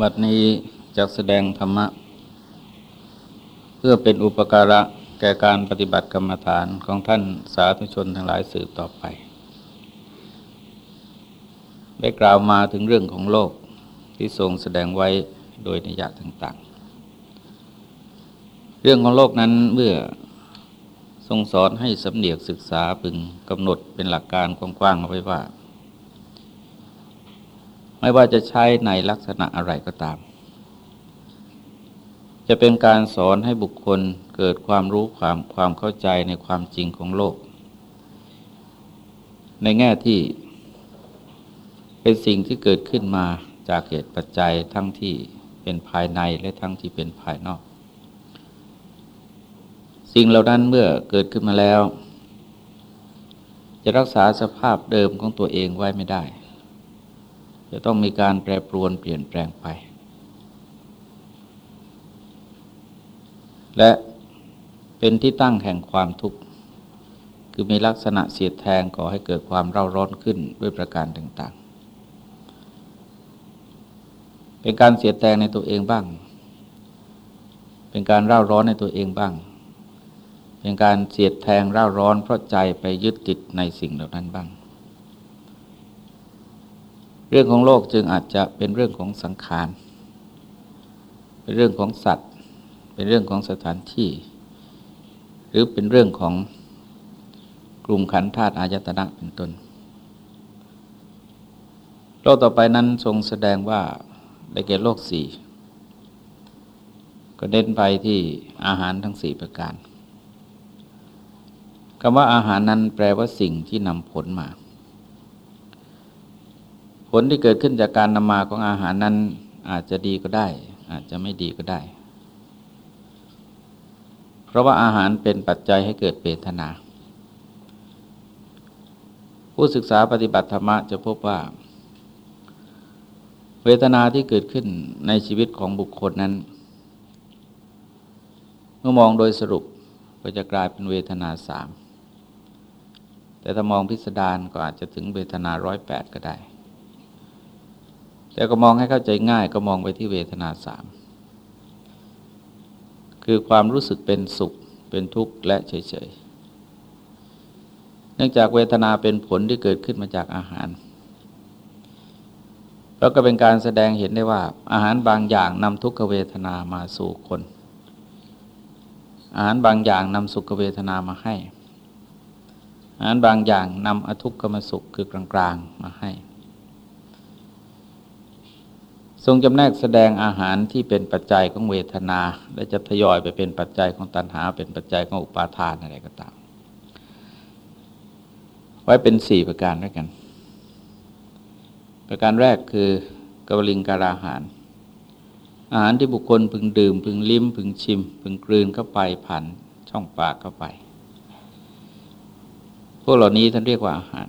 บัดนี้จะแสดงธรรมะ เพื่อเป็นอุปการะแก่การปฏิบัติกรรมฐานของท่านสาธุชนทั้งหลายสืบต่อไป ได้กล่าวมาถึงเรื่องของโลกที่ทรงแสดงไว้โดยนิยาต่างๆ เรื่องของโลกนั้นเมื่อทรงสอนให้สำเนียกศึกษาพึงกำหนดเป็นหลักการกว้างๆเอาไว้ว่า ไม่ว่าจะใช้ในลักษณะอะไรก็ตาม จะเป็นการสอนให้บุคคลเกิดความรู้ความความเข้าใจในความจริงของโลก ในแง่ที่เป็นสิ่งที่เกิดขึ้นมาจากเหตุปัจจัยทั้งที่เป็นภายในและทั้งที่เป็นภายนอก สิ่งเหล่านั้นเมื่อเกิดขึ้นมาแล้ว จะรักษาสภาพเดิมของตัวเองไว้ไม่ได้ จะต้องมีการแปรปรวนเปลี่ยนแปลงไป และเป็นที่ตั้งแห่งความทุกข์ คือมีลักษณะเสียดแทงก่อให้เกิดความเร่าร้อนขึ้นด้วยประการต่างๆ เป็นการเสียดแทงในตัวเองบ้าง เป็นการเร่าร้อนในตัวเองบ้าง เป็นการเสียดแทงเร่าร้อนเพราะใจไปยึดติดในสิ่งเหล่านั้นบ้าง รื่องของโลกจึงอาจจะเป็นเรื่องของสังขาร เป็นเรื่องของสัตว์ เป็นเรื่องของสถานที่ หรือเป็นเรื่องของกลุ่มขันธ์ธาตุอายตนะเป็นต้น โลกต่อไปนั้นทรงแสดงว่าได้แก่โลกสี่ก็เน้นไปที่อาหารทั้งสี่ประการคำว่าอาหารนั้นแปลว่าสิ่งที่นำผลมา ผลที่เกิดขึ้นจากการนำมาของอาหารนั้น อาจจะดีก็ได้ อาจจะไม่ดีก็ได้ เพราะว่าอาหารเป็นปัจจัยให้เกิดเวทนา ผู้ศึกษาปฏิบัติธรรมะจะพบว่า เวทนาที่เกิดขึ้นในชีวิตของบุคคลนั้น เมื่อมองโดยสรุปก็จะกลายเป็นเวทนาสามแต่ถ้ามองพิสดารก็อาจจะถึงเวทนาร้อยแปดก็ได้ แต่ก็มองให้เข้าใจง่ายก็มองไปที่เวทนาสามคือความรู้สึกเป็นสุขเป็นทุกข์และเฉยๆ เนื่องจากเวทนาเป็นผลที่เกิดขึ้นมาจากอาหาร แล้วก็เป็นการแสดงเห็นได้ว่า อาหารบางอย่างนำทุกขเวทนามาสู่คน อาหารบางอย่างนำสุขเวทนามาให้ อาหารบางอย่างนำอทุกขมสุขคือกลางๆมาให้ ทรงจำแนกแสดงอาหารที่เป็นปัจจัยของเวทนา และจะทยอยไปเป็นปัจจัยของตัณหา เป็นปัจจัยของอุปาทานอะไรก็ตาม ไว้เป็นสี่ประการด้วยกัน ประการแรกคือกวลิงการาหาร อาหารที่บุคคลพึงดื่ม พึงลิ้ม พึงชิม พึงกลืนเข้าไปผ่านช่องปากเข้าไป พวกเหล่านี้ท่านเรียกว่าอาหาร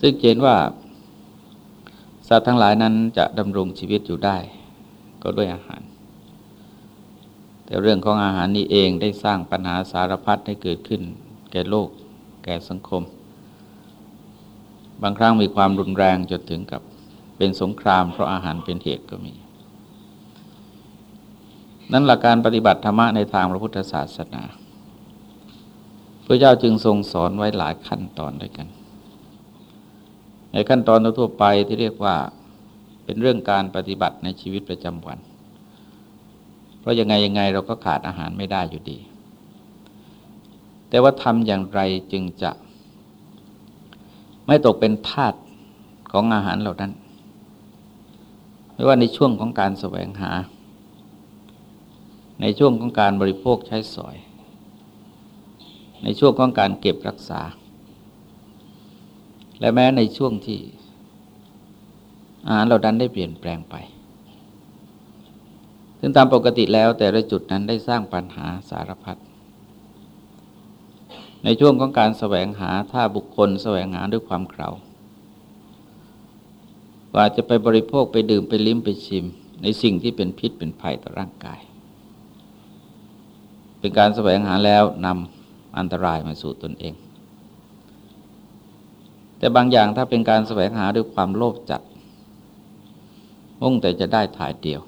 ซึ่งเห็นว่า สัตว์ทั้งหลายนั้นจะดำรงชีวิตอยู่ได้ ก็ด้วยอาหาร แต่เรื่องของอาหารนี้เองได้สร้างปัญหาสารพัดให้เกิดขึ้น แก่โลก แก่สังคม บางครั้งมีความรุนแรงจนถึงกับเป็นสงครามเพราะอาหารเป็นเหตุก็มี นั้นหลักการปฏิบัติธรรมะในทางพระพุทธศาสนาพระเจ้าจึงทรงสอนไว้หลายขั้นตอนด้วยกัน ในขั้นตอนทั่วไปที่เรียกว่าเป็นเรื่องการปฏิบัติในชีวิตประจำวัน เพราะยังไงยังไงเราก็ขาดอาหารไม่ได้อยู่ดี แต่ว่าทำอย่างไรจึงจะไม่ตกเป็นทาสของอาหารเหล่านั้น ไม่ว่าในช่วงของการแสวงหา ในช่วงของการบริโภคใช้สอย ในช่วงของการเก็บรักษา และแม้ในช่วงที่อาหารเราดันได้เปลี่ยนแปลงไป ซึ่งตามปกติแล้วแต่ละจุดนั้นได้สร้างปัญหาสารพัด ในช่วงของการแสวงหาถ้าบุคคลแสวงหาด้วยความเข่าว่าจะไปบริโภคไปดื่มไปลิ้มไปชิม ในสิ่งที่เป็นพิษเป็นภัยต่อร่างกาย เป็นการแสวงหาแล้วนำอันตรายมาสู่ตนเอง แต่บางอย่างถ้าเป็นการแสวงหาด้วยความโลภจัด มุ่งแต่จะได้ถ่ายเดียว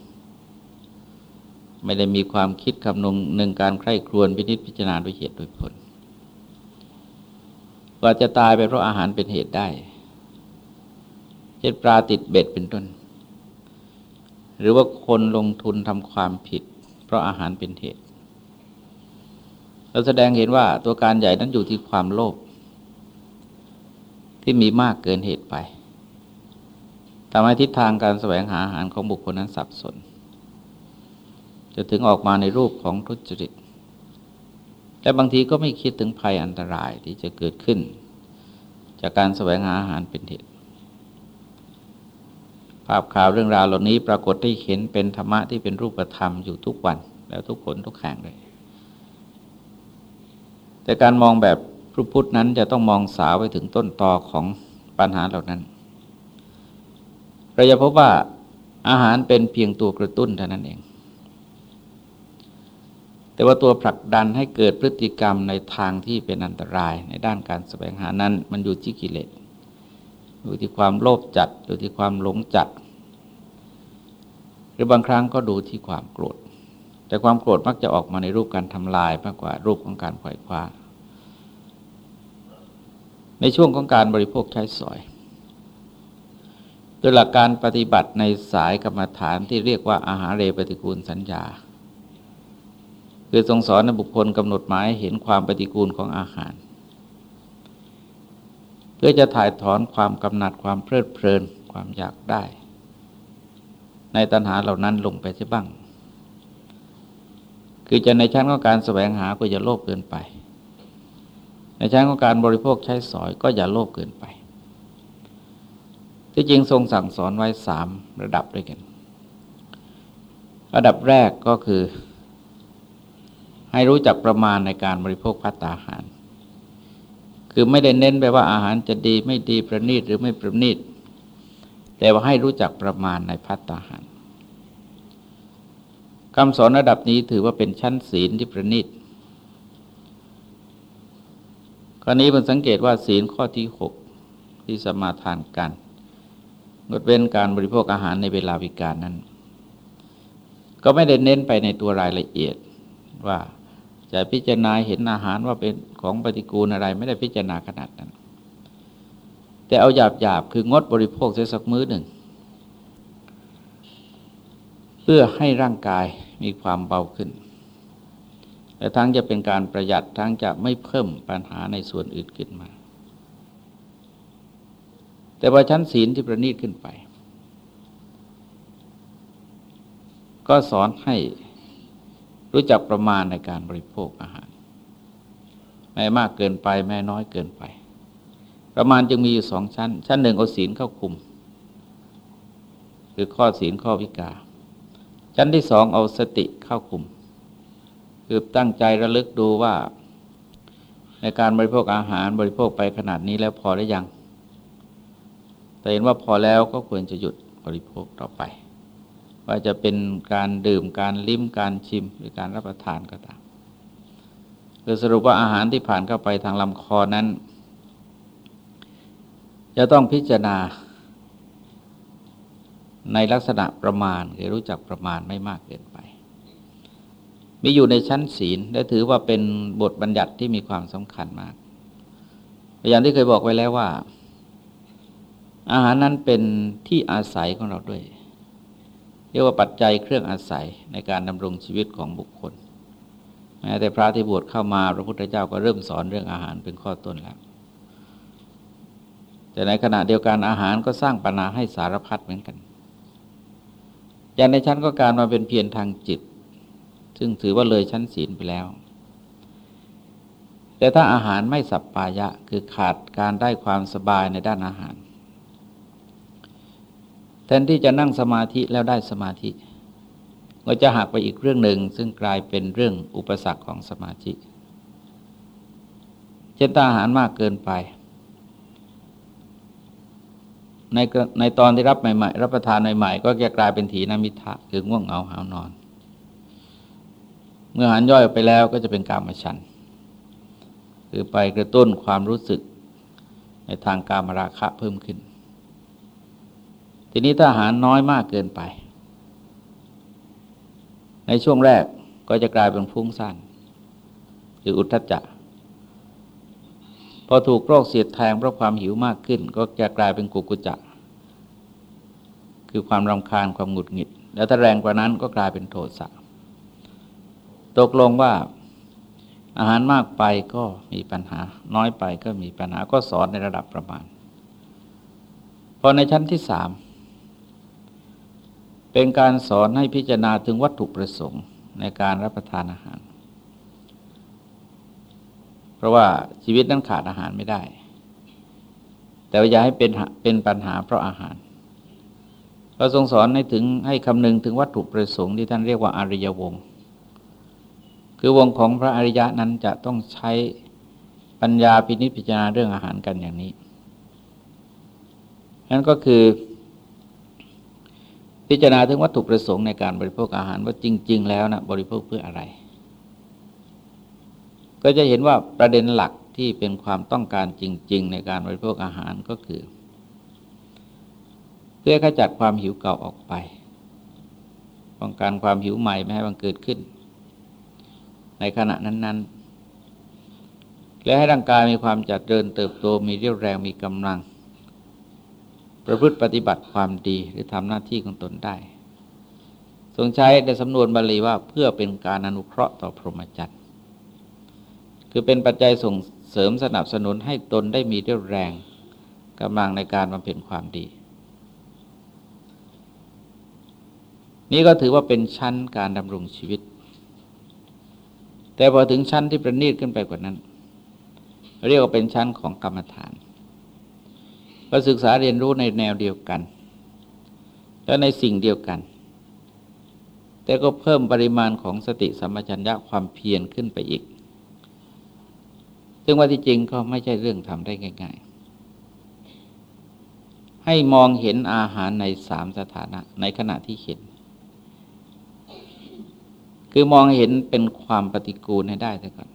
ไม่ได้มีความคิดคำนงหนึ่งการใคร่ครวญพินิจพิจารณาด้วยเหตุด้วยผลว่าจะตายไปเพราะอาหารเป็นเหตุได้ เช่นปลาติดเบ็ดเป็นต้น หรือว่าคนลงทุนทำความผิด เพราะอาหารเป็นเหตุ เราแสดงเห็นว่าตัวการใหญ่นั้นอยู่ที่ความโลภ ที่มีมากเกินเหตุไปทำให้ทิศทางการแสวงหาอาหารของบุคคลนั้นสับสนจะถึงออกมาในรูปของทุจริตแต่บางทีก็ไม่คิดถึงภัยอันตรายที่จะเกิดขึ้น จากการแสวงหาอาหารเป็นเหตุ ภาพข่าวเรื่องราวเหล่านี้ปรากฏที่เห็นเป็นธรรมะที่เป็นรูปธรรมอยู่ทุกวัน แล้วทุกคนทุกแห่งเลย แต่การมองแบบ ระพุทธนั้นจะต้องมองสาวไปถึงต้นตอของปัญหาเหล่านั้น เราจะพบว่าอาหารเป็นเพียงตัวกระตุ้นเท่านั้นเอง แต่ว่าตัวผลักดันให้เกิดพฤติกรรมในทางที่เป็นอันตรายในด้านการแสวงหานั้น มันอยู่ที่กิเลส อยู่ที่ความโลภจัด อยู่ที่ความหลงจัด หรือบางครั้งก็ดูที่ความโกรธ แต่ความโกรธมักจะออกมาในรูปการทำลายมากกว่ารูปของการขวายคว้า ในช่วงของการบริโภคใช้สอย โดยหลักการปฏิบัติในสายกรรมฐานที่เรียกว่าอาหารเรปฏิกูลสัญญา คือทรงสอนในบุคคลกำหนดหมายเห็นความปฏิกูลของอาหาร เพื่อจะถ่ายถอนความกำหนัดความเพลิดเพลินความอยากได้ ในตัณหาเหล่านั้นลงไปใช่บ้าง คือจะในชั้นของการแสวงหาก็อย่าโลภเกินไป ในชั้นของการบริโภคใช้สอยก็อย่าโลภเกินไป ที่จริงทรงสั่งสอนไว้สามระดับด้วยกัน ระดับแรกก็คือ ให้รู้จักประมาณในการบริโภคพัตตาหาร คือไม่ได้เน้นไปว่าอาหารจะดีไม่ดีประณีตหรือไม่ประณีต แต่ว่าให้รู้จักประมาณในพัตตาหารคำสอนระดับนี้ถือว่าเป็นชั้นศีลที่ประณีต ครานี้มันสังเกตว่าศีลข้อที่หกที่สมาทานกันงดเว้นการบริโภคอาหารในเวลาวิการนั้น ก็ไม่ได้เน้นไปในตัวรายละเอียดว่าจะพิจารณาเห็นอาหารว่าเป็นของปฏิกูลอะไรไม่ได้พิจารณาขนาดนั้น แต่เอาหยาบหยาบคืองดบริโภคสักมื้อหนึ่ง เพื่อให้ร่างกายมีความเบาขึ้น และทั้งจะเป็นการประหยัดทั้งจะไม่เพิ่มปัญหาในส่วนอื่นขึ้นมา แต่ว่าชั้นศีลที่ประณีตขึ้นไป ก็สอนให้รู้จักประมาณในการบริโภคอาหาร ไม่มากเกินไปไม่น้อยเกินไป ประมาณจึงมีอยู่สองชั้น ชั้นหนึ่งเอาศีลเข้าคุม คือข้อศีลข้อวิกา ชั้นที่สองเอาสติเข้าคุม คือตั้งใจระลึกดูว่า ในการบริโภคอาหารบริโภคไปขนาดนี้แล้วพอได้ยัง แต่เห็นว่าพอแล้วก็ควรจะหยุดบริโภคต่อไป ว่าจะเป็นการดื่มการลิ้มการชิมหรือการรับประทานก็ตามคือสรุปว่าอาหารที่ผ่านเข้าไปทางลำคอนั้น จะต้องพิจารณาในลักษณะประมาณคือรู้จักประมาณไม่มากเกินไป มีอยู่ในชั้นศีลและถือว่าเป็นบทบัญญัติที่มีความสำคัญมาก อย่างที่เคยบอกไว้แล้วว่า อาหารนั้นเป็นที่อาศัยของเราด้วย เรียกว่าปัจจัยเครื่องอาศัยในการดำรงชีวิตของบุคคลแม้แต่พระที่บวชเข้ามาพระพุทธเจ้าก็เริ่มสอนเรื่องอาหารเป็นข้อต้นแล้ว แต่ในขณะเดียวกันอาหารก็สร้างปัญหาให้สารพัดเหมือนกัน อย่างในชั้นก็การมาเป็นเพียรทางจิต ซึ่งถือว่าเลยชั้นศีลไปแล้ว แต่ถ้าอาหารไม่สับปายะคือขาดการได้ความสบายในด้านอาหาร แทนที่จะนั่งสมาธิแล้วได้สมาธิ ก็จะหักไปอีกเรื่องหนึ่งซึ่งกลายเป็นเรื่องอุปสรรคของสมาธิเช่นถ้าอาหารมากเกินไปในในตอนที่รับใหม่ ๆ รับประทานใหม่ ๆ ก็จะกลายเป็นถีนมิทะคือง่วงเหงาหานอน เมื่อหารย่อยไปแล้วก็จะเป็นการมาชันคือไปกระตุ้นความรู้สึกในทางการมราคะเพิ่มขึ้น ทีนี้ถ้าอาหารน้อยมากเกินไป ในช่วงแรกก็จะกลายเป็นฟุ้งซ่านคืออุทธัจจะ พอถูกโรคเสียดแทงเพราะความหิวมากขึ้น ก็จะกลายเป็นกุกุจะ คือความรำคาญความหงุดหงิด แล้วถ้าแรงกว่านั้นก็กลายเป็นโทสะ ตกลงว่าอาหารมากไปก็มีปัญหา น้อยไปก็มีปัญหาก็สอนในระดับประมาณ พอในชั้นที่สามเป็นการสอนให้พิจารณาถึงวัตถุประสงค์ในการรับประทานอาหาร เพราะว่าชีวิตนั้นขาดอาหารไม่ได้ แต่ว่าอย่าให้เป็นเป็นปัญหาเพราะอาหารเราทรงสอนให้ถึงให้คำนึงถึงวัตถุประสงค์ที่ท่านเรียกว่าอริยวงศ์ คือวงของพระอริยะนั้นจะต้องใช้ปัญญาพินิจพิจารณาเรื่องอาหารกันอย่างนี้ นั่นก็คือ พิจารณาถึงวัตถุประสงค์ในการบริโภคอาหารว่าจริง ๆ แล้วนะบริโภคเพื่ออะไร ก็จะเห็นว่าประเด็นหลักที่เป็นความต้องการจริง ๆ ในการบริโภคอาหารก็คือ เพื่อขจัดความหิวเก่าออกไปป้องกันความหิวใหม่ไม่ให้บังเกิดขึ้น ในขณะนั้น ๆ และให้ร่างกายมีความจัดเดินเติบโตมีเรี่ยวแรงมีกำลัง ประพฤติปฏิบัติความดีหรือทำหน้าที่ของตนได้ ทรงใช้ในสำนวนบาลีว่าเพื่อเป็นการอนุเคราะห์ต่อพรหมจรรย์คือเป็นปัจจัยส่งเสริมสนับสนุนให้ตนได้มีเรี่ยวแรงกำลังในการบำเพ็ญความดี นี่ก็ถือว่าเป็นชั้นการดำรงชีวิต แต่พอถึงชั้นที่ประณีตขึ้นไปกว่านั้น เรียกว่าเป็นชั้นของกรรมฐานก็ศึกษาเรียนรู้ในแนวเดียวกัน และในสิ่งเดียวกัน แต่ก็เพิ่มปริมาณของสติสัมปชัญญะความเพียรขึ้นไปอีก ซึ่งว่าที่จริงก็ไม่ใช่เรื่องทำได้ง่าย ๆ ให้มองเห็นอาหารในสามสถานะในขณะที่เห็น คือมองเห็นเป็นความปฏิกูลให้ได้แต่ก่อน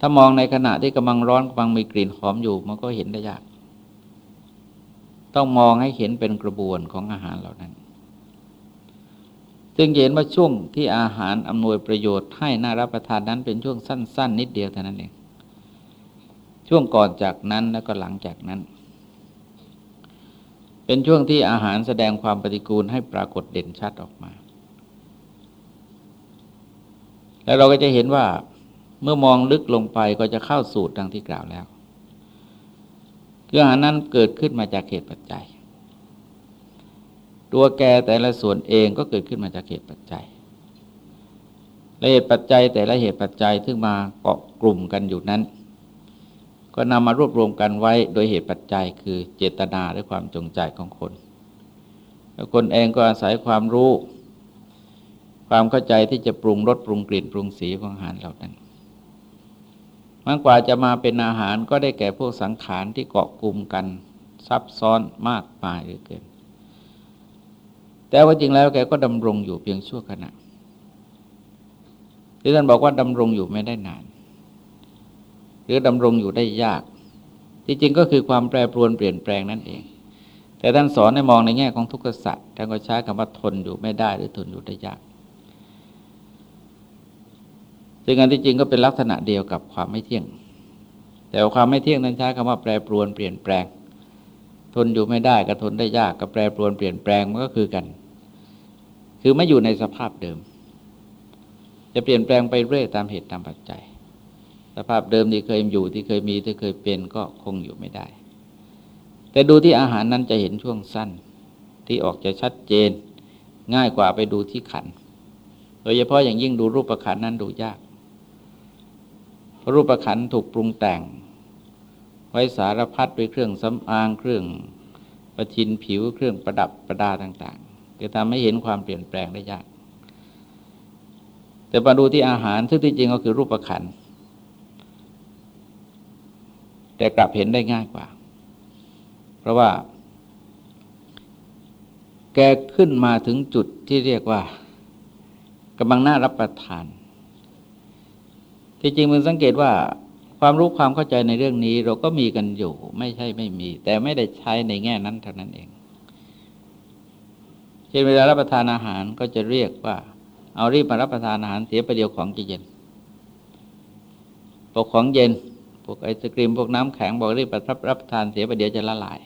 ถ้ามองในขณะที่กำลังร้อนกำลังมีกลิ่นหอมอยู่ มันก็เห็นได้ยาก ต้องมองให้เห็นเป็นกระบวนของอาหารเหล่านั้น จึงเห็นว่าช่วงที่อาหารอำนวยประโยชน์ให้น่ารับประทานนั้นเป็นช่วงสั้นๆนิดเดียวเท่านั้นเอง ช่วงก่อนจากนั้นแล้วก็หลังจากนั้น เป็นช่วงที่อาหารแสดงความปฏิกูลให้ปรากฏเด่นชัดออกมา แล้วเราก็จะเห็นว่าเมื่อมองลึกลงไปก็จะเข้าสูตรดังที่กล่าวแล้วคืออาหารนั้นเกิดขึ้นมาจากเหตุปัจจัย ตัวแกแต่ละส่วนเองก็เกิดขึ้นมาจากเหตุปัจจัยและเหตุปัจจัยแต่ละเหตุปัจจัยที่มาเกาะกลุ่มกันอยู่นั้น ก็นำมารวบรวมกันไว้โดยเหตุปัจจัยคือเจตนาและความจงใจของคน แล้วคนเองก็อาศัยความรู้ ความเข้าใจที่จะปรุงรสปรุงกลิ่นปรุงสีของอาหารเหล่านั้นมากกว่าจะมาเป็นอาหารก็ได้แก่พวกสังขารที่เกาะกลุ่มกันซับซ้อนมากมายเหลือเกิน แต่ว่าจริงแล้วแกก็ดำรงอยู่เพียงชั่วขณะที่ท่านบอกว่าดำรงอยู่ไม่ได้นาน หรือดำรงอยู่ได้ยาก ที่จริงก็คือความแปรปรวนเปลี่ยนแปลงนั่นเอง แต่ท่านสอนให้มองในแง่ของทุกขสัตว์ท่านก็ใช้คำว่าทนอยู่ไม่ได้หรือทนอยู่ได้ยาก ซึ่งอันที่จริงก็เป็นลักษณะเดียวกับความไม่เที่ยง แต่ความไม่เที่ยงนั้นใช้คำว่าแปรปรวนเปลี่ยนแปลง ทนอยู่ไม่ได้กับทนได้ยากกับแปรปรวนเปลี่ยนแปลงมันก็คือกัน คือไม่อยู่ในสภาพเดิม จะเปลี่ยนแปลงไปเรื่อยตามเหตุตามปัจจัย สภาพเดิมที่เคยอยู่ที่เคยมีที่เคยเป็นก็คงอยู่ไม่ได้ แต่ดูที่อาหารนั้นจะเห็นช่วงสั้นที่ออกจะชัดเจนง่ายกว่าไปดูที่ขัน โดยเฉพาะอย่างยิ่งดูรูปประขันนั้นดูยาก รูปขันถูกปรุงแต่ง ไว้สารพัดด้วยเครื่องสำอางเครื่องประทินผิวเครื่องประดับประดาต่างๆจะทำให้เห็นความเปลี่ยนแปลงได้ยาก แต่มาดูที่อาหารซึ่งที่จริงก็คือรูปขันแต่กลับเห็นได้ง่ายกว่า เพราะว่า แกขึ้นมาถึงจุดที่เรียกว่ากำลังน่ารับประทาน ที่จริงมันสังเกตว่าความรู้ความเข้าใจในเรื่องนี้ เราก็มีกันอยู่ ไม่ใช่ไม่มี แต่ไม่ได้ใช้ในแง่นั้นเท่านั้นเองเช่นเวลารับประทานอาหารก็จะเรียกว่า เอารีบมารับประทานอาหารเสียประเดี๋ยวของจะเย็นพวกของเย็นพวกไอศกรีมพวกน้ำแข็งบอกรีบรับรับประทานเสียประเดี๋ยวจะละลาย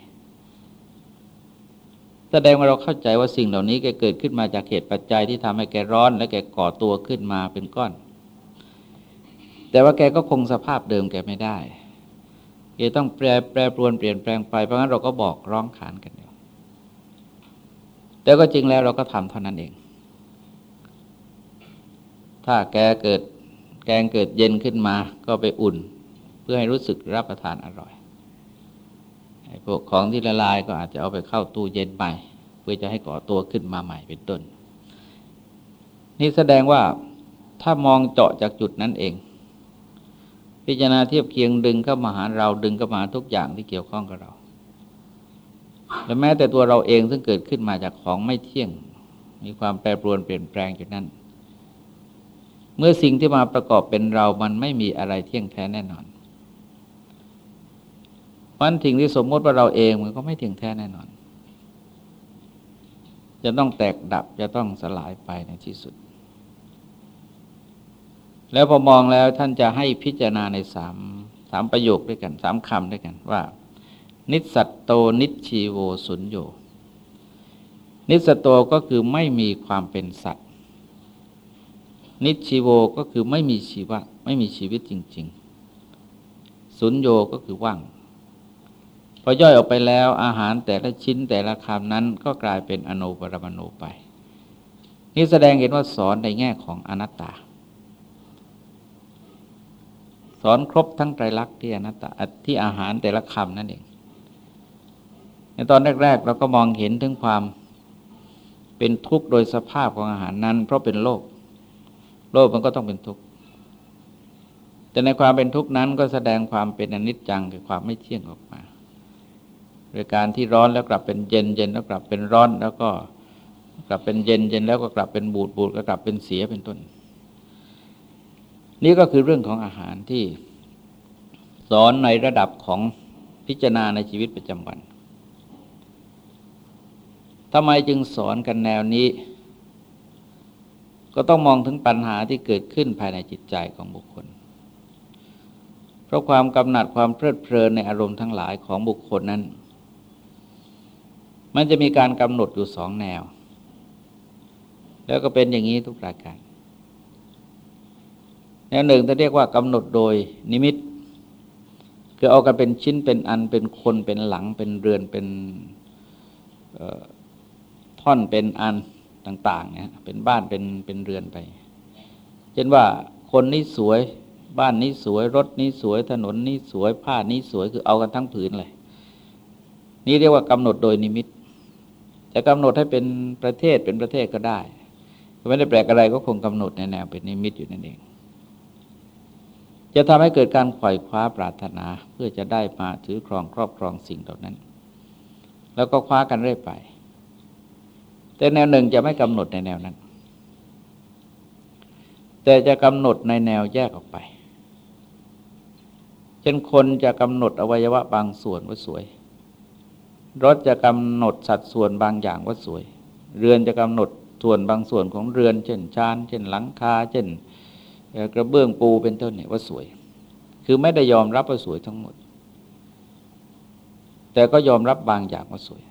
แสดงว่าเราเข้าใจว่าสิ่งเหล่านี้แกเกิดขึ้นมาจากเหตุปัจจัยที่ทำให้แกร้อน และแกก่อตัวขึ้นมาเป็นก้อน แต่ว่าแกก็คงสภาพเดิมแกไม่ได้แกต้องแปรแปรปรวนเปลี่ยนแปลงไปเพราะงั้นเราก็บอกร้องขานกันอยู่แต่ก็จริงแล้วเราก็ทำเท่านั้นเอง ถ้าแกเกิดแกงเกิดเย็นขึ้นมาก็ไปอุ่น เพื่อให้รู้สึกรับประทานอร่อยพวกของที่ละลายก็อาจจะเอาไปเข้าตู้เย็นใหม่ เพื่อจะให้ก่อตัวขึ้นมาใหม่เป็นต้น นี่แสดงว่าถ้ามองเจาะจากจุดนั้นเอง พิจารณาเทียบเคียงดึงเข้ามาหาเราดึงเข้ามาทุกอย่างที่เกี่ยวข้องกับเรา และแม้แต่ตัวเราเองซึ่งเกิดขึ้นมาจากของไม่เที่ยง มีความแปรปรวนเปลี่ยนแปลงอยู่นั้นเมื่อสิ่งที่มาประกอบเป็นเรามันไม่มีอะไรเที่ยงแท้แน่นอนมันสิ่งที่สมมติว่าเราเองมันก็ไม่เที่ยงแท้แน่นอน จะต้องแตกดับจะต้องสลายไปในที่สุด แล้วพอมองแล้วท่านจะให้พิจารณาในสามสามประโยคด้วยกันสามคำด้วยกันว่า นิสัตโตนิชีโวสุญโยนิสโตก็คือไม่มีความเป็นสัตว์ นิชีโวก็คือไม่มีชีวะ ไม่มีชีวิตจริง ๆ สุญโยก็คือว่าง พอย่อยออกไปแล้วอาหารแต่ละชิ้นแต่ละคำนั้นก็กลายเป็นอนุปรมาณูไป นี่แสดงเห็นว่าสอนในแง่ของอนัตตา สอนครบทั้งไตรลักษณ์ที่อนัตตาที่อาหารแต่ละคำนั่นเอง ในตอนแรกๆเราก็มองเห็นถึงความเป็นทุกข์โดยสภาพของอาหารนั้น เพราะเป็นโลก โลภมันก็ต้องเป็นทุกข์แต่ในความเป็นทุกข์นั้นก็แสดงความเป็นอนิจจังคือความไม่เที่ยงออกมาโดยการที่ร้อนแล้วกลับเป็นเย็นเย็นแล้วกลับเป็นร้อนแล้วก็กลับเป็นเย็นเย็นแล้วก็กลับเป็นบูดบูดก็กลับเป็นเสียเป็นต้น นี่ก็คือเรื่องของอาหารที่สอนในระดับของพิจารณาในชีวิตประจำวันทำไมจึงสอนกันแนวนี้ ก็ต้องมองถึงปัญหาที่เกิดขึ้นภายในจิตใจของบุคคล เพราะความกำหนัดความเพลิดเพลินในอารมณ์ทั้งหลายของบุคคลนั้น มันจะมีการกำหนดอยู่สองแนว แล้วก็เป็นอย่างนี้ทุกประการ แนวหนึ่งจะเรียกว่ากำหนดโดยนิมิตคือเอากันเป็นชิ้นเป็นอันเป็นคนเป็นหลังเป็นเรือนเป็นท่อนเป็นอันต่างๆเนี่ยเป็นบ้านเป็นเป็นเรือนไป เช่นว่าคนนี้สวยบ้านนี้สวยรถนี้สวยถนนนี้สวยผ้านี้สวยคือเอากันทั้งผืนเลยนี่เรียกว่ากำหนดโดยนิมิตจะกำหนดให้เป็นประเทศเป็นประเทศก็ได้ไม่ได้แปลกอะไรก็คงกำหนดในแนวเป็นนิมิตอยู่นั่นเอง จะทำให้เกิดการขวายคว้าปรารถนาเพื่อจะได้มาถือครองครอบครองสิ่งเหล่านั้น แล้วก็คว้ากันเรื่อยไป แต่แนวหนึ่งจะไม่กำหนดในแนวนั้น แต่จะกำหนดในแนวแยกออกไปเช่นคนจะกำหนดอวัยวะบางส่วนว่าสวย รถจะกำหนดสัดส่วนบางอย่างว่าสวย เรือนจะกำหนดส่วนบางส่วนของเรือน เช่นชาน เช่นหลังคา เช่น กระเบื้องปูเป็นต้นเนี่ยว่าสวย คือไม่ได้ยอมรับว่าสวยทั้งหมด แต่ก็ยอมรับบางอย่างว่าสวย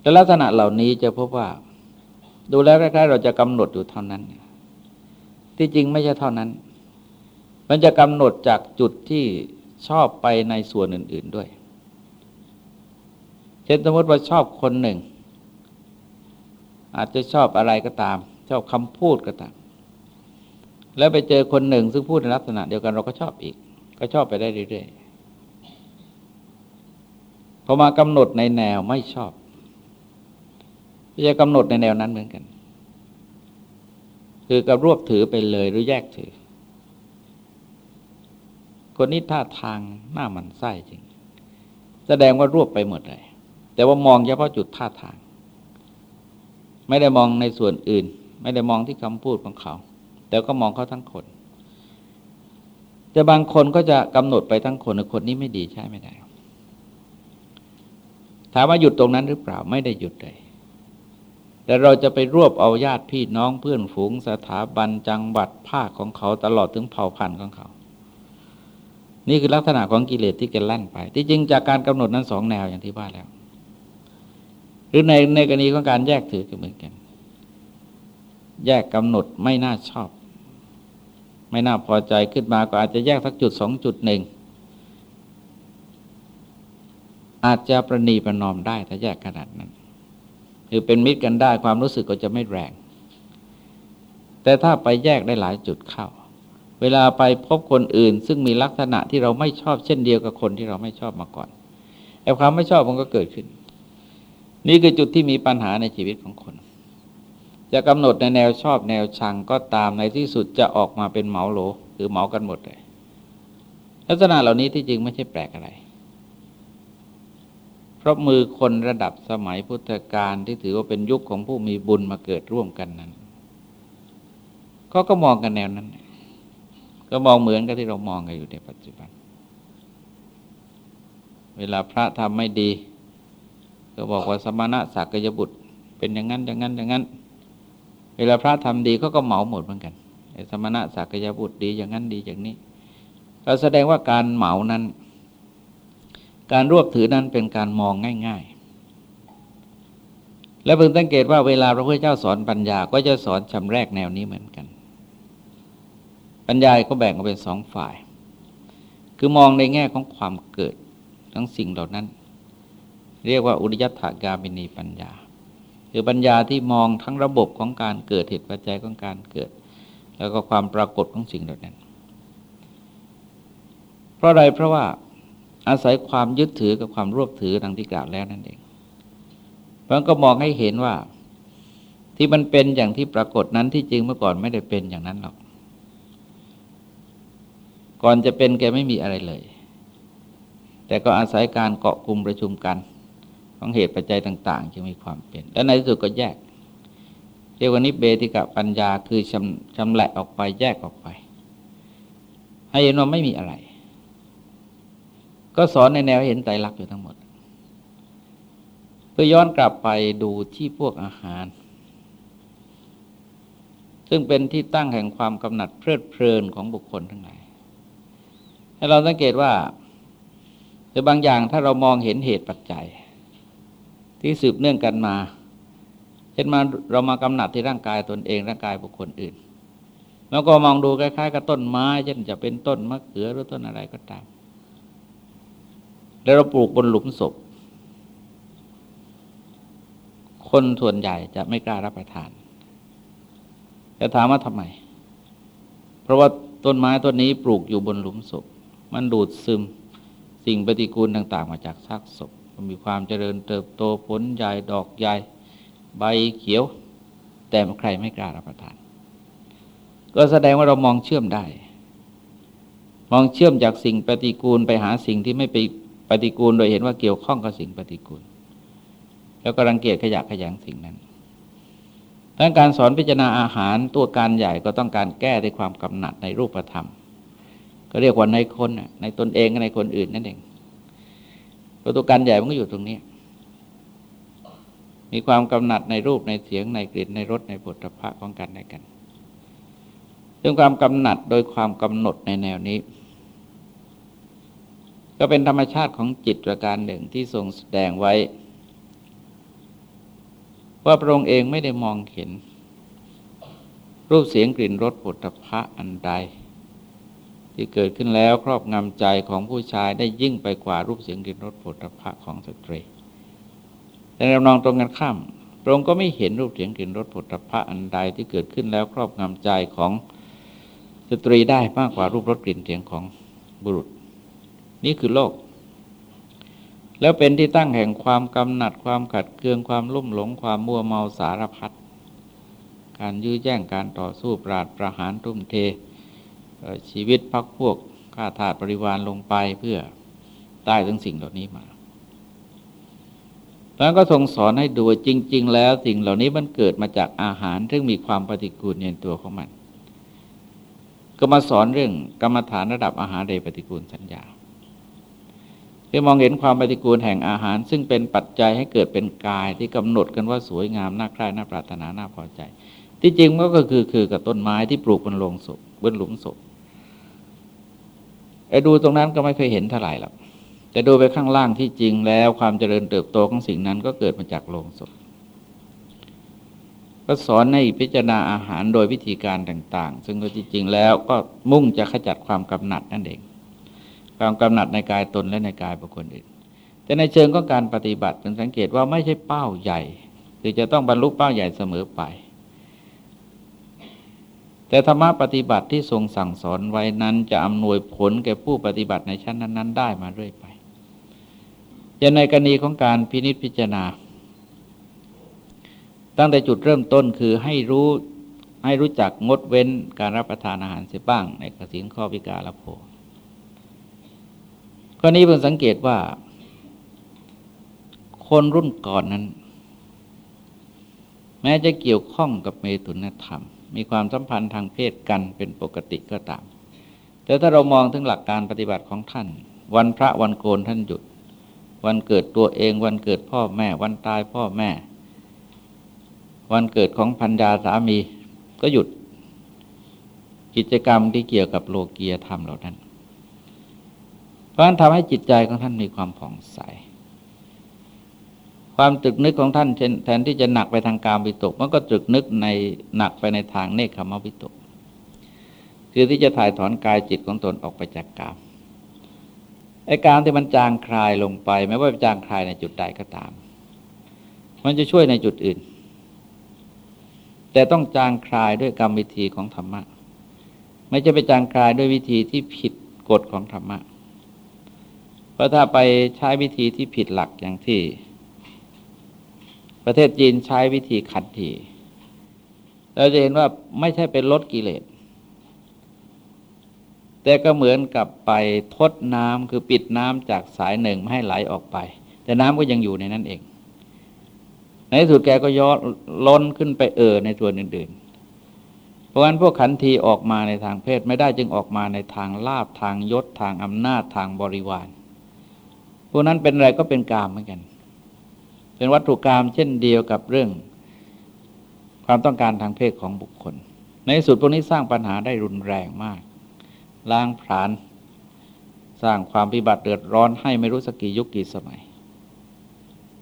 แต่ลักษณะเหล่านี้จะพบว่า ดูแล้วคล้ายๆเราจะกำหนดอยู่เท่านั้น ที่จริงไม่ใช่เท่านั้น มันจะกำหนดจากจุดที่ชอบไปในส่วนอื่น ๆด้วย เช่นสมมติว่าชอบคนหนึ่ง อาจจะชอบอะไรก็ตาม ชอบคำพูดก็ตาม แล้วไปเจอคนหนึ่งซึ่งพูดในลักษณะเดียวกันเราก็ชอบอีก ก็ชอบไปได้เรื่อยๆพอมากำหนดในแนวไม่ชอบจะกำหนดในแนวนั้นเหมือนกัน คือกับรวบถือไปเลยหรือแยกถือ คนนี้ท่าทางหน้ามันไส้จริง แสดงว่ารวบไปหมดเลย แต่ว่ามองเฉพาะจุดท่าทาง ไม่ได้มองในส่วนอื่น ไม่ได้มองที่คำพูดของเขา แต่ก็มองเขาทั้งคน แต่บางคนก็จะกำหนดไปทั้งคนคนนี้ไม่ดีใช่ไม่ได้ ถามว่าหยุดตรงนั้นหรือเปล่าไม่ได้หยุดเลยแต่เราจะไปรวบเอาญาติพี่น้องเพื่อนฝูงสถาบันจังหวัดภาคของเขาตลอดถึงเผ่าพันธุ์ของเขา นี่คือลักษณะของกิเลสที่แกลั่นไป ที่จริงจากการกำหนดนั้นสองแนวอย่างที่ว่าแล้ว หรือในในกรณีของการแยกถือก็เหมือนกัน แยกกำหนดไม่น่าชอบ ไม่น่าพอใจขึ้นมาก็อาจจะแยกสักจุดสองจุดหนึ่งอาจจะประนีประนอมได้ถ้าแยกขนาดนั้น คือเป็นมิตรกันได้ความรู้สึกก็จะไม่แรง แต่ถ้าไปแยกได้หลายจุดเข้า เวลาไปพบคนอื่น ซึ่งมีลักษณะที่เราไม่ชอบเช่นเดียวกับคนที่เราไม่ชอบมาก่อนไอ้ความไม่ชอบมันก็เกิดขึ้น นี่คือจุดที่มีปัญหาในชีวิตของคน จะกำหนดในแนวชอบแนวชังก็ตามในที่สุดจะออกมาเป็นเหมาโหลหรือเหมากันหมดเลยลักษณะเหล่านี้ที่จริงไม่ใช่แปลกอะไร เพราะมือคนระดับสมัยพุทธกาลที่ถือว่าเป็นยุคของผู้มีบุญมาเกิดร่วมกันนั้นเขาก็มองกันแนวนั้น ก็มองเหมือนกับที่เรามองกันอยู่ในปัจจุบัน เวลาพระทำไม่ดี ก็บอกว่าสมณะสักยบุตร เป็นอย่างนั้นอย่างนั้นอย่างนั้น เวลาพระทำดีเขาก็เหมาหมดเหมือนกันสมณะสักยบุตรดีอย่างนั้นดีอย่างนี้ เราแสดงว่าการเหมานั้น การรวบถือนั้นเป็นการมองง่าย ๆ และเพิ่งสังเกตว่าเวลาพระพุทธเจ้าสอนปัญญาก็จะสอนชำแรกแนวนี้เหมือนกัน ปัญญาก็แบ่งออกเป็นสองฝ่าย คือมองในแง่ของความเกิดทั้งสิ่งเหล่านั้น เรียกว่าอุริยถากามินีปัญญา คือปัญญาที่มองทั้งระบบของการเกิดเหตุปัจจัยของการเกิด แล้วก็ความปรากฏของสิ่งเหล่านั้น เพราะอะไรเพราะว่าอาศัยความยึดถือกับความรวบถือดังที่กล่าวแล้วนั่นเองมันก็มองให้เห็นว่าที่มันเป็นอย่างที่ปรากฏนั้นที่จริงเมื่อก่อนไม่ได้เป็นอย่างนั้นหรอก ก่อนจะเป็นแกไม่มีอะไรเลย แต่ก็อาศัยการเกาะกลุ่มประชุมกัน ของเหตุปัจจัยต่าง ๆ จึงมีความเป็น และในที่สุดก็แยก เรียกว่านิเบติกะปัญญาคือชำชำแหละออกไปแยกออกไป ให้เห็นว่าไม่มีอะไร ก็สอนในแนวเห็นไตรลักษณ์อยู่ทั้งหมด เพื่อย้อนกลับไปดูที่พวกอาหาร ซึ่งเป็นที่ตั้งแห่งความกำหนัดเพลิดเพลินของบุคคลทั้งหลายให้เราสังเกตว่าหรือบางอย่างถ้าเรามองเห็นเหตุปัจจัย ที่สืบเนื่องกันมาเช่นมาเรามากำหนัดที่ร่างกายตนเองร่างกายบุคคลอื่น แล้วก็มองดูคล้ายๆ กับต้นไม้เช่นจะเป็นต้นมะเขือหรือต้นอะไรก็ตาม แล้วเราปลูกบนหลุมศพ คนส่วนใหญ่จะไม่กล้ารับประทาน จะถามว่าทำไม เพราะว่าต้นไม้ต้นนี้ปลูกอยู่บนหลุมศพ มันดูดซึมสิ่งปฏิกูลต่าง ๆ มาจากซากศพ มีความเจริญเติบโตผลใหญ่ดอกใหญ่ใบเขียว แต่ใครไม่กล้ารับประทาน ก็แสดงว่าเรามองเชื่อมได้ มองเชื่อมจากสิ่งปฏิกูลไปหาสิ่งที่ไม่ไปปฏิกูลโดยเห็นว่าเกี่ยวข้องกับสิ่งปฏิกูล แล้วก็รังเกียจขยะขยงสิ่งนั้นดังการสอนพิจารณาอาหารตัวการใหญ่ก็ต้องการแก้ในความกำหนัดในรูปธรรม ก็เรียกว่าในคนในตนเองในคนอื่นนั่นเอง ตัวการใหญ่มันก็อยู่ตรงนี้ มีความกำหนัดในรูปในเสียงในกลิ่นในรสในบทพระของกันในกันซึ่งความกำหนัดโดยความกำหนดในแนวนี้ ก็เป็นธรรมชาติของจิตประการหนึ่งที่ทรงแสดงไว้ ว่าพระองค์เองไม่ได้มองเห็น รูปเสียงกลิ่นรสปุถะอันใด ที่เกิดขึ้นแล้วครอบงำใจของผู้ชายได้ยิ่งไปกว่ารูปเสียงกลิ่นรสปุถะของสตรี แต่เรานองตรงกันข้ามพระองค์ก็ไม่เห็นรูปเสียงกลิ่นรสปุถะอันใดที่เกิดขึ้นแล้วครอบงำใจของสตรีได้มากกว่ารูปรสกลิ่นเสียงของบุรุษ นี่คือโลก แล้วเป็นที่ตั้งแห่งความกำหนัดความขัดเคืองความลุ่มหลงความมัวเมาสารพัดการยื้อแย่งการต่อสู้ปราดประหารทุ่มเท ชีวิตพักพวกข้าทาสบริวารลงไปเพื่อได้ทั้งสิ่งเหล่านี้มาแล้วก็ทรงสอนให้ดูจริง ๆ แล้วสิ่งเหล่านี้มันเกิดมาจากอาหารซึ่งมีความปฏิกูลในตัวของมัน ก็มาสอนเรื่องกรรมฐานระดับอาหารเดปฏิกูลสัญญาคือมองเห็นความปฏิกูลแห่งอาหาร ซึ่งเป็นปัจจัยให้เกิดเป็นกายที่กำหนดกันว่าสวยงามน่าใคร่น่าปรารถนาน่าพอใจ ที่จริงมันก็คือคือกับต้นไม้ที่ปลูกบนโลงศพบนหลุมศพ ไอ้ดูตรงนั้นก็ไม่เคยเห็นเท่าไหร่หรอกแต่ดูไปข้างล่างที่จริงแล้วความเจริญเติบโตของสิ่งนั้นก็เกิดมาจากโลงศพก็สอนให้พิจารณาอาหารโดยวิธีการต่าง ๆ ซึ่งก็จริง ๆ แล้วก็มุ่งจะขจัดความกำหนัดนั่นเอง ความกำหนัดในกายตนและในกายบุคคลอื่น แต่ในเชิงก็การปฏิบัติเป็นสังเกตว่าไม่ใช่เป้าใหญ่ คือจะต้องบรรลุเป้าใหญ่เสมอไป แต่ธรรมะปฏิบัติที่ทรงสั่งสอนไว้นั้นจะอำนวยผลแก่ผู้ปฏิบัติในชั้นนั้น ๆ ได้มาเรื่อยไปจะในกรณีของการพินิจพิจารณา ตั้งแต่จุดเริ่มต้นคือให้รู้ให้รู้จักงดเว้นการรับประทานอาหารเสียบ้าง ในกสินข้อพิการละโพข้อนี้เพิ่งสังเกตว่า คนรุ่นก่อนนั้น แม้จะเกี่ยวข้องกับเมตุนธรรม มีความสัมพันธ์ทางเพศกันเป็นปกติก็ตาม แต่ถ้าเรามองถึงหลักการปฏิบัติของท่าน วันพระวันโกนท่านหยุด วันเกิดตัวเองวันเกิดพ่อแม่ วันตายพ่อแม่ วันเกิดของพันยาสามีก็หยุด กิจกรรมที่เกี่ยวกับโลกียธรรมเหล่านั้น เพราะนั้นทำให้จิตใจของท่านมีความผ่องใส ความตรึกนึกของท่านแทนที่จะหนักไปทางการวิตก มันก็ตรึกนึกในหนักไปในทางเนคขมวิตก คือที่จะถ่ายถอนกายจิตของตนออกไปจากกามไอ้การที่มันจางคลายลงไป ไม่ว่าจางคลายในจุดใดก็ตาม มันจะช่วยในจุดอื่น แต่ต้องจางคลายด้วยกรรมวิธีของธรรมะ ไม่จะไปจางคลายด้วยวิธีที่ผิดกฎของธรรมะ เพราะถ้าไปใช้วิธีที่ผิดหลักอย่างที่ ประเทศจีนใช้วิธีขัดทีเราจะเห็นว่าไม่ใช่เป็นลดกิเลส แต่ก็เหมือนกับไปทดน้ำคือปิดน้ำจากสายหนึ่งไม่ให้ไหลออกไป แต่น้ำก็ยังอยู่ในนั้นเอง ในสุดแกก็ย้อนล้นขึ้นไปเอ่อในส่วนอื่นๆ เพราะฉะนั้นพวกขันทีออกมาในทางเพศไม่ได้จึงออกมาในทางลาบทางยศทางอำนาจทางบริวาร พวกนั้นเป็นอะไรก็เป็นกามเหมือนกัน เป็นวัตถุกรรมเช่นเดียวกับเรื่อง ความต้องการทางเพศของบุคคล ในสุดพวกนี้สร้างปัญหาได้รุนแรงมาก ล้างผลาญสร้างความพิบัติเดือดร้อนให้ไม่รู้สกี่ยุคกี่สมัย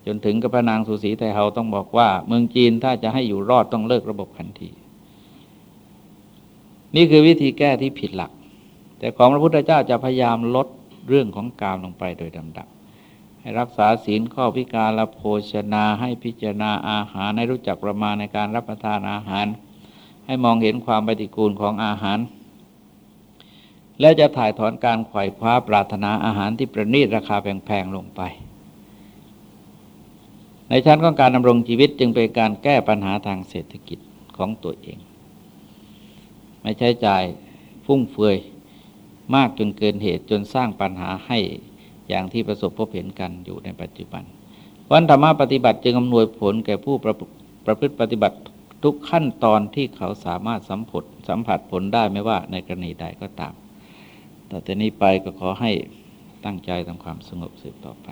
จนถึงกับพระนางสุสีไทเฮาต้องบอกว่า เมืองจีนถ้าจะให้อยู่รอดต้องเลิกระบบขันที นี่คือวิธีแก้ที่ผิดหลัก แต่ของพระพุทธเจ้าจะพยายามลดเรื่องของกามลงไปโดยลำดับ ให้รักษาศีลข้อพิการละโภชนาให้พิจารณาอาหารให้รู้จักประมาณในการรับประทานอาหาร ให้มองเห็นความปฏิกูลของอาหาร และจะถ่ายถอนการไขว่คว้าปรารถนาอาหารที่ประณีตราคาแพงๆลงไป ในชั้นของการดำรงชีวิตจึงเป็นการแก้ปัญหาทางเศรษฐกิจของตัวเอง ไม่ใช้จ่ายฟุ่มเฟือยมากจนเกินเหตุจนสร้างปัญหาให้ อย่างที่ประสบพบเห็นกันอยู่ในปัจจุบันวันธรรมะปฏิบัติจึงอำนวยผลแก่ผู้ประประพฤติปฏิบัติทุกขั้นตอนที่เขาสามารถสัมผัสสัมผัสผลได้ไม่ว่าในกรณีใดก็ตามแต่ตอนนี้ไปก็ขอให้ตั้งใจทำความสงบสืบต่อไป